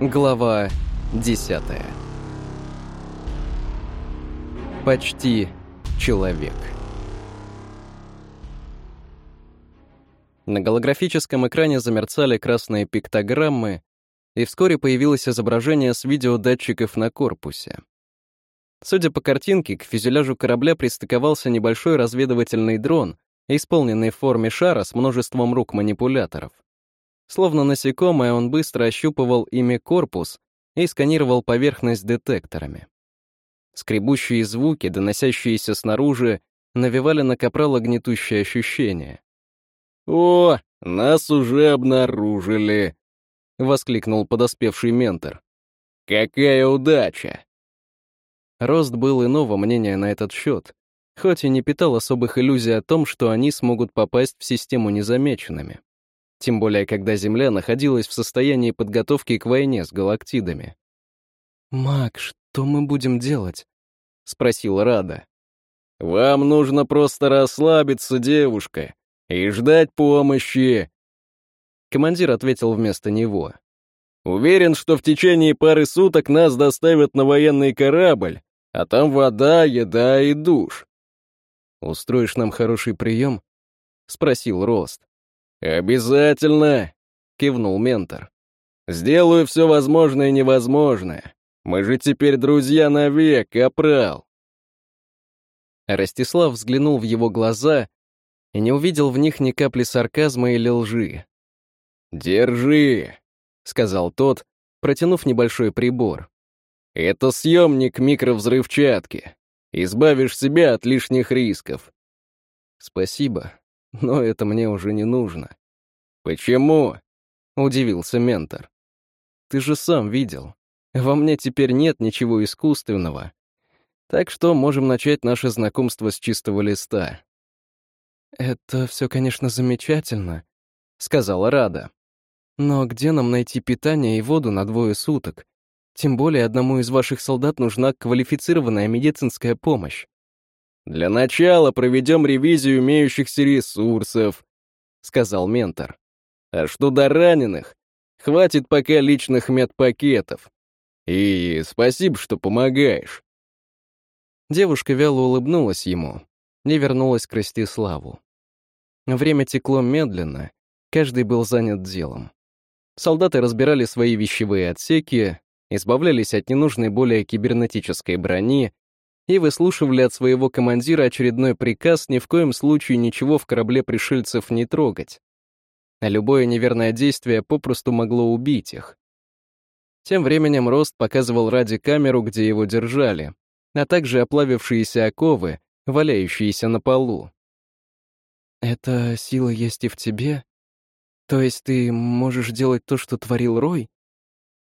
Глава 10. Почти человек. На голографическом экране замерцали красные пиктограммы, и вскоре появилось изображение с видеодатчиков на корпусе. Судя по картинке, к фюзеляжу корабля пристыковался небольшой разведывательный дрон, исполненный в форме шара с множеством рук манипуляторов. Словно насекомое, он быстро ощупывал ими корпус и сканировал поверхность детекторами. Скребущие звуки, доносящиеся снаружи, навевали на Капрала гнетущее ощущение. «О, нас уже обнаружили!» — воскликнул подоспевший ментор. «Какая удача!» Рост был иного мнения на этот счет, хоть и не питал особых иллюзий о том, что они смогут попасть в систему незамеченными тем более когда Земля находилась в состоянии подготовки к войне с галактидами. «Мак, что мы будем делать?» — спросила Рада. «Вам нужно просто расслабиться, девушка, и ждать помощи!» Командир ответил вместо него. «Уверен, что в течение пары суток нас доставят на военный корабль, а там вода, еда и душ». «Устроишь нам хороший прием?» — спросил Рост. «Обязательно!» — кивнул ментор. «Сделаю все возможное и невозможное. Мы же теперь друзья навек, капрал!» Ростислав взглянул в его глаза и не увидел в них ни капли сарказма или лжи. «Держи!» — сказал тот, протянув небольшой прибор. «Это съемник микровзрывчатки. Избавишь себя от лишних рисков». «Спасибо», но это мне уже не нужно. Почему? Удивился ментор. Ты же сам видел. Во мне теперь нет ничего искусственного. Так что можем начать наше знакомство с чистого листа. Это все, конечно, замечательно, сказала Рада. Но где нам найти питание и воду на двое суток? Тем более одному из ваших солдат нужна квалифицированная медицинская помощь. «Для начала проведем ревизию имеющихся ресурсов», — сказал ментор. «А что до раненых? Хватит пока личных медпакетов. И спасибо, что помогаешь». Девушка вяло улыбнулась ему и вернулась к Ростиславу. Время текло медленно, каждый был занят делом. Солдаты разбирали свои вещевые отсеки, избавлялись от ненужной более кибернетической брони, и выслушивали от своего командира очередной приказ ни в коем случае ничего в корабле пришельцев не трогать. А любое неверное действие попросту могло убить их. Тем временем Рост показывал ради камеру, где его держали, а также оплавившиеся оковы, валяющиеся на полу. «Эта сила есть и в тебе? То есть ты можешь делать то, что творил Рой?»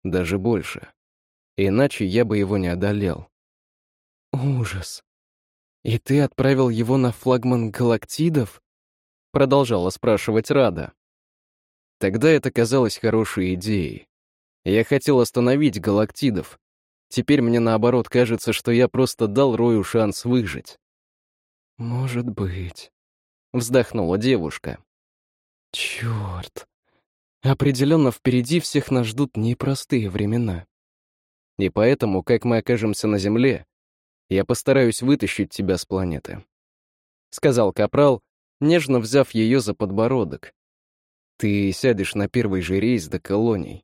«Даже больше. Иначе я бы его не одолел». «Ужас. И ты отправил его на флагман галактидов?» Продолжала спрашивать Рада. Тогда это казалось хорошей идеей. Я хотел остановить галактидов. Теперь мне наоборот кажется, что я просто дал Рою шанс выжить. «Может быть», — вздохнула девушка. «Черт. Определенно впереди всех нас ждут непростые времена. И поэтому, как мы окажемся на Земле, я постараюсь вытащить тебя с планеты», — сказал Капрал, нежно взяв ее за подбородок. «Ты сядешь на первый же рейс до колоний.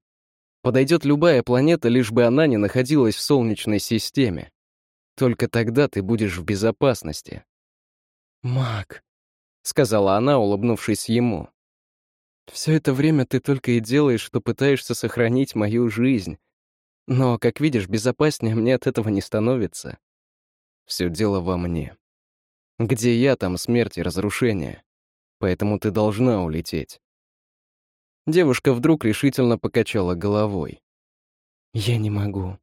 Подойдет любая планета, лишь бы она не находилась в Солнечной системе. Только тогда ты будешь в безопасности». «Мак», — сказала она, улыбнувшись ему. «Все это время ты только и делаешь, что пытаешься сохранить мою жизнь. Но, как видишь, безопаснее мне от этого не становится. Все дело во мне. Где я, там смерть и разрушение. Поэтому ты должна улететь. Девушка вдруг решительно покачала головой. Я не могу.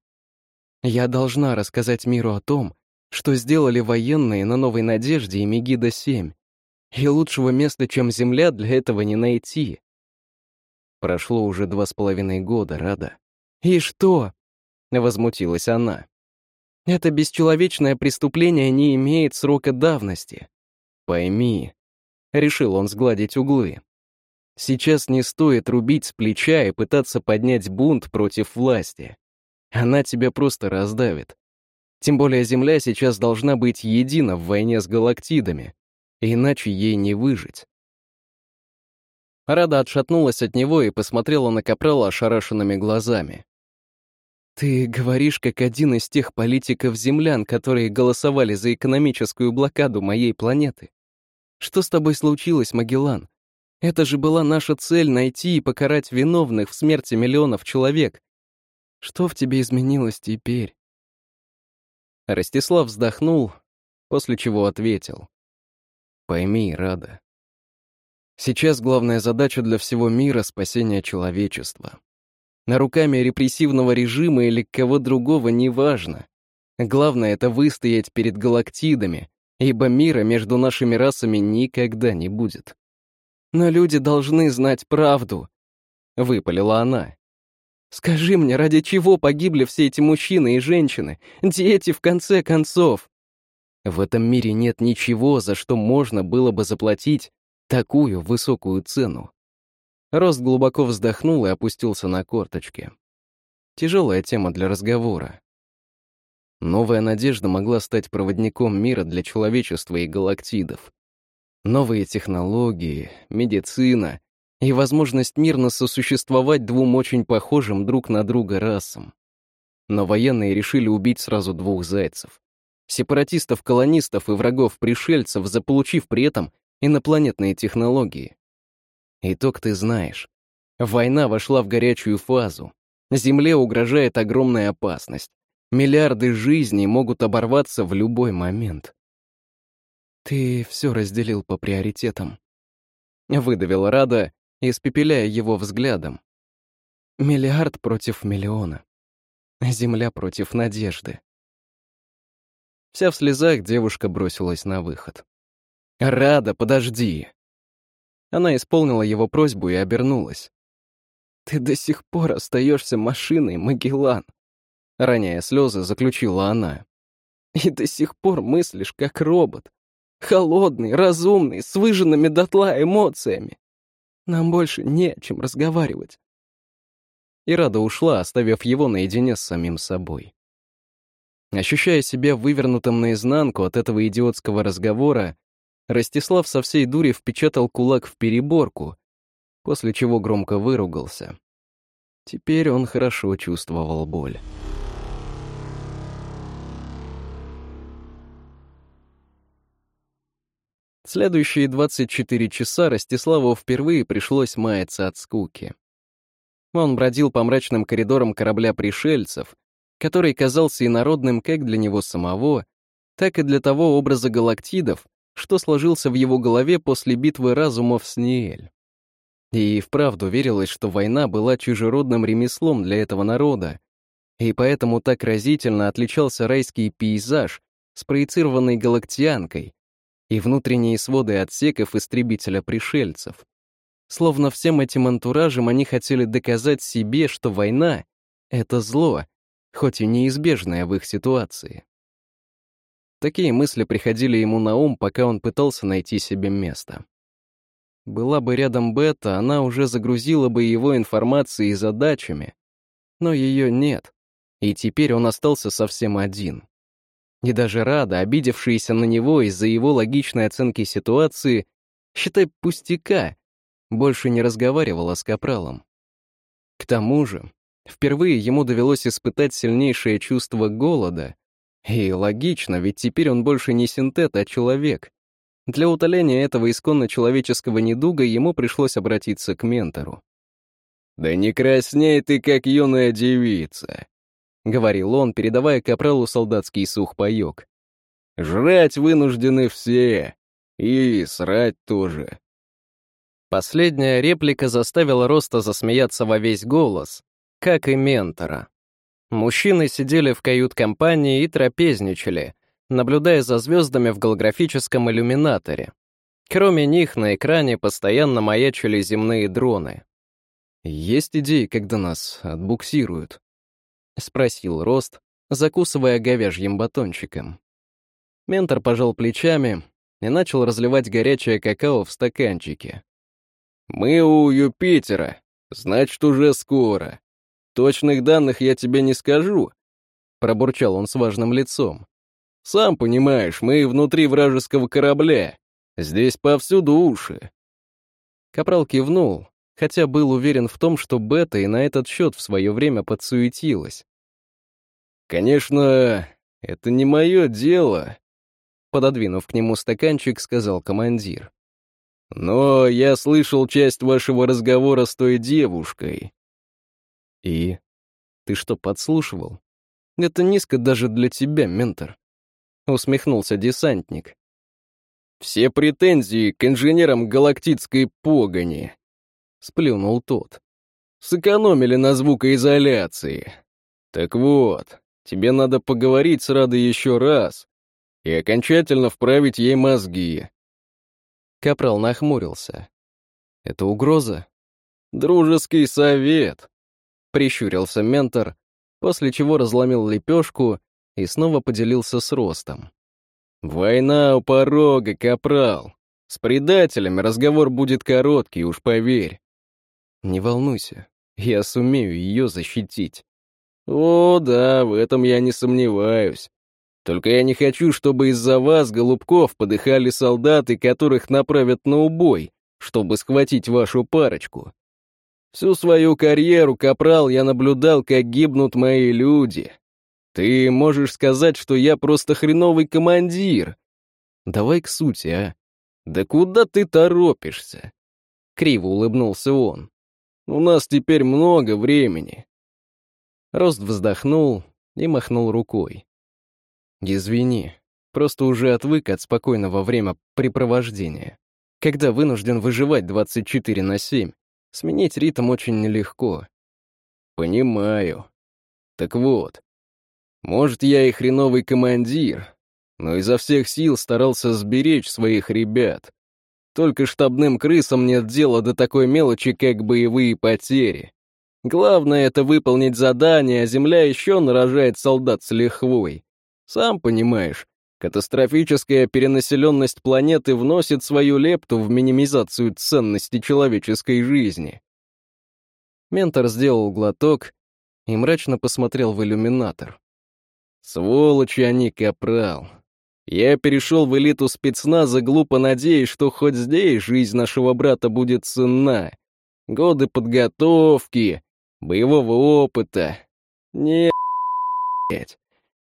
Я должна рассказать миру о том, что сделали военные на Новой Надежде и Мегида-7. И лучшего места, чем Земля, для этого не найти. Прошло уже два с половиной года, Рада. «И что?» — возмутилась она. Это бесчеловечное преступление не имеет срока давности. Пойми, решил он сгладить углы. Сейчас не стоит рубить с плеча и пытаться поднять бунт против власти. Она тебя просто раздавит. Тем более Земля сейчас должна быть едина в войне с галактидами, иначе ей не выжить. Рада отшатнулась от него и посмотрела на Капрала ошарашенными глазами. «Ты говоришь, как один из тех политиков-землян, которые голосовали за экономическую блокаду моей планеты. Что с тобой случилось, Магеллан? Это же была наша цель — найти и покарать виновных в смерти миллионов человек. Что в тебе изменилось теперь?» Ростислав вздохнул, после чего ответил. «Пойми, Рада, сейчас главная задача для всего мира — спасение человечества. На руками репрессивного режима или кого другого неважно. Главное — это выстоять перед галактидами, ибо мира между нашими расами никогда не будет. Но люди должны знать правду, — выпалила она. Скажи мне, ради чего погибли все эти мужчины и женщины, дети в конце концов? В этом мире нет ничего, за что можно было бы заплатить такую высокую цену. Рост глубоко вздохнул и опустился на корточки. Тяжелая тема для разговора. Новая надежда могла стать проводником мира для человечества и галактидов. Новые технологии, медицина, и возможность мирно сосуществовать двум очень похожим друг на друга расам. Но военные решили убить сразу двух зайцев. Сепаратистов-колонистов и врагов-пришельцев, заполучив при этом инопланетные технологии. Итог ты знаешь. Война вошла в горячую фазу. Земле угрожает огромная опасность. Миллиарды жизней могут оборваться в любой момент. «Ты все разделил по приоритетам», — выдавила Рада, испепеляя его взглядом. Миллиард против миллиона. Земля против надежды. Вся в слезах девушка бросилась на выход. «Рада, подожди!» Она исполнила его просьбу и обернулась. «Ты до сих пор остаешься машиной, Магеллан!» Роняя слезы, заключила она. «И до сих пор мыслишь, как робот. Холодный, разумный, с выжженными дотла эмоциями. Нам больше не о чем разговаривать. И Рада ушла, оставив его наедине с самим собой. Ощущая себя вывернутым наизнанку от этого идиотского разговора, Ростислав со всей дури впечатал кулак в переборку, после чего громко выругался. Теперь он хорошо чувствовал боль. Следующие 24 часа Ростиславу впервые пришлось маяться от скуки. Он бродил по мрачным коридорам корабля пришельцев, который казался инородным как для него самого, так и для того образа галактидов, что сложился в его голове после битвы разумов с Ниэль. И вправду верилось, что война была чужеродным ремеслом для этого народа, и поэтому так разительно отличался райский пейзаж, спроецированный галактианкой, и внутренние своды отсеков истребителя-пришельцев. Словно всем этим антуражем они хотели доказать себе, что война — это зло, хоть и неизбежное в их ситуации. Такие мысли приходили ему на ум, пока он пытался найти себе место. Была бы рядом Бета, она уже загрузила бы его информацией и задачами, но ее нет, и теперь он остался совсем один. И даже Рада, обидевшаяся на него из-за его логичной оценки ситуации, считай пустяка, больше не разговаривала с Капралом. К тому же, впервые ему довелось испытать сильнейшее чувство голода, и логично, ведь теперь он больше не синтет, а человек. Для утоления этого исконно человеческого недуга ему пришлось обратиться к ментору. «Да не красней ты, как юная девица», — говорил он, передавая капралу солдатский сухпайок. «Жрать вынуждены все, и срать тоже». Последняя реплика заставила Роста засмеяться во весь голос, как и ментора. Мужчины сидели в кают-компании и трапезничали, наблюдая за звездами в голографическом иллюминаторе. Кроме них на экране постоянно маячили земные дроны. «Есть идеи, когда нас отбуксируют?» — спросил Рост, закусывая говяжьим батончиком. Ментор пожал плечами и начал разливать горячее какао в стаканчике. Мы у Юпитера, значит, уже скоро. Точных данных я тебе не скажу, пробурчал он с важным лицом. Сам понимаешь, мы внутри вражеского корабля. Здесь повсюду уши. Капрал кивнул, хотя был уверен в том, что Бета и на этот счет в свое время подсуетилась. «Конечно, это не мое дело», — пододвинув к нему стаканчик, сказал командир. «Но я слышал часть вашего разговора с той девушкой». «И? Ты что, подслушивал? Это низко даже для тебя, ментор», — усмехнулся десантник. «Все претензии к инженерам галактической погони», — сплюнул тот. «Сэкономили на звукоизоляции. Так вот, тебе надо поговорить с Радой еще раз и окончательно вправить ей мозги». Капрал нахмурился. «Это угроза?» «Дружеский совет», — прищурился ментор, после чего разломил лепешку и снова поделился с Ростом. «Война у порога, капрал. С предателями разговор будет короткий, уж поверь». «Не волнуйся, я сумею ее защитить». «О, да, в этом я не сомневаюсь. Только я не хочу, чтобы из-за вас, голубков, подыхали солдаты, которых направят на убой, чтобы схватить вашу парочку. Всю свою карьеру, капрал, я наблюдал, как гибнут мои люди. Ты можешь сказать, что я просто хреновый командир. Давай к сути, а? Да куда ты торопишься? Криво улыбнулся он. У нас теперь много времени. Рост вздохнул и махнул рукой. Извини, просто уже отвык от спокойного времяпрепровождения. Когда вынужден выживать 24 на 7, сменить ритм очень нелегко. Понимаю. Так вот, может, я и хреновый командир, но изо всех сил старался сберечь своих ребят. Только штабным крысам нет дела до такой мелочи, как боевые потери. Главное — это выполнить задание, а Земля еще нарожает солдат с лихвой. Сам понимаешь, катастрофическая перенаселенность планеты вносит свою лепту в минимизацию ценности человеческой жизни. Ментор сделал глоток и мрачно посмотрел в иллюминатор. Сволочи они, капрал. Я перешел в элиту спецназа, глупо надеясь, что хоть здесь жизнь нашего брата будет ценна. Годы подготовки, боевого опыта. Нет,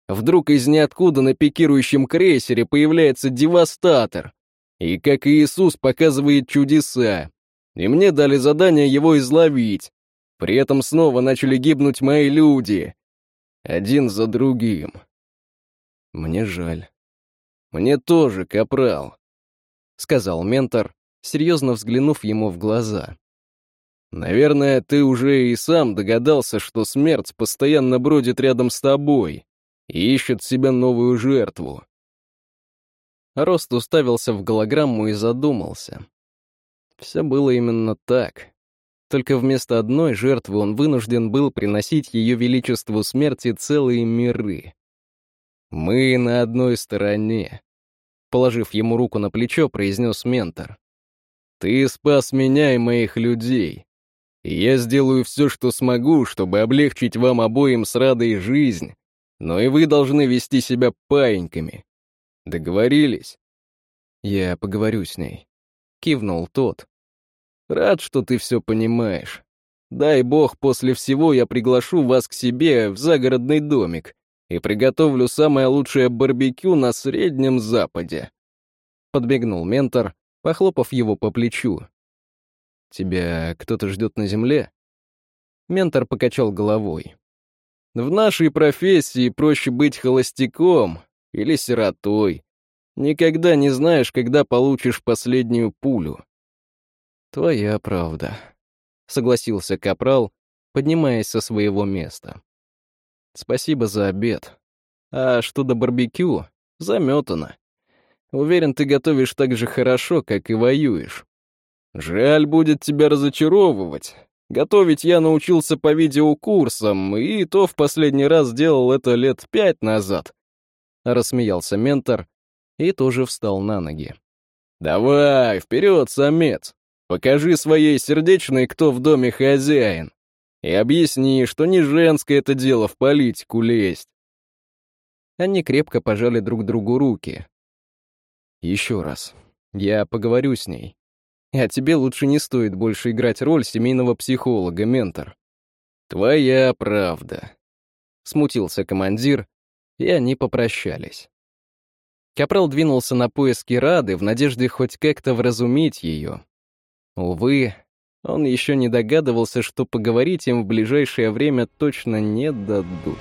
Вдруг из ниоткуда на пикирующем крейсере появляется девастатор. И как Иисус показывает чудеса. И мне дали задание его изловить. При этом снова начали гибнуть мои люди. Один за другим. Мне жаль. Мне тоже, капрал, — сказал ментор, серьезно взглянув ему в глаза. Наверное, ты уже и сам догадался, что смерть постоянно бродит рядом с тобой и ищет себе новую жертву. Рост уставился в голограмму и задумался. Все было именно так. Только вместо одной жертвы он вынужден был приносить ее величеству смерти целые миры. «Мы на одной стороне», — положив ему руку на плечо, произнес ментор. «Ты спас меня и моих людей, и я сделаю все, что смогу, чтобы облегчить вам обоим с радой жизнь, но и вы должны вести себя паиньками. Договорились?» «Я поговорю с ней», — кивнул тот. Рад, что ты все понимаешь. Дай бог, после всего я приглашу вас к себе в загородный домик и приготовлю самое лучшее барбекю на Среднем Западе. Подбегнул ментор, похлопав его по плечу. «Тебя кто-то ждет на земле?» Ментор покачал головой. «В нашей профессии проще быть холостяком или сиротой. Никогда не знаешь, когда получишь последнюю пулю. «Твоя правда», — согласился Капрал, поднимаясь со своего места. «Спасибо за обед. А что до барбекю, заметано. Уверен, ты готовишь так же хорошо, как и воюешь. Жаль будет тебя разочаровывать. Готовить я научился по видеокурсам, и то в последний раз делал это лет пять назад». Рассмеялся ментор и тоже встал на ноги. «Давай, вперед, самец! Покажи своей сердечной, кто в доме хозяин. И объясни, что не женское это дело в политику лезть. Они крепко пожали друг другу руки. Еще раз. Я поговорю с ней. А тебе лучше не стоит больше играть роль семейного психолога, ментор. Твоя правда. Смутился командир, и они попрощались. Капрал двинулся на поиски Рады в надежде хоть как-то вразумить ее. Увы, он еще не догадывался, что поговорить им в ближайшее время точно не дадут.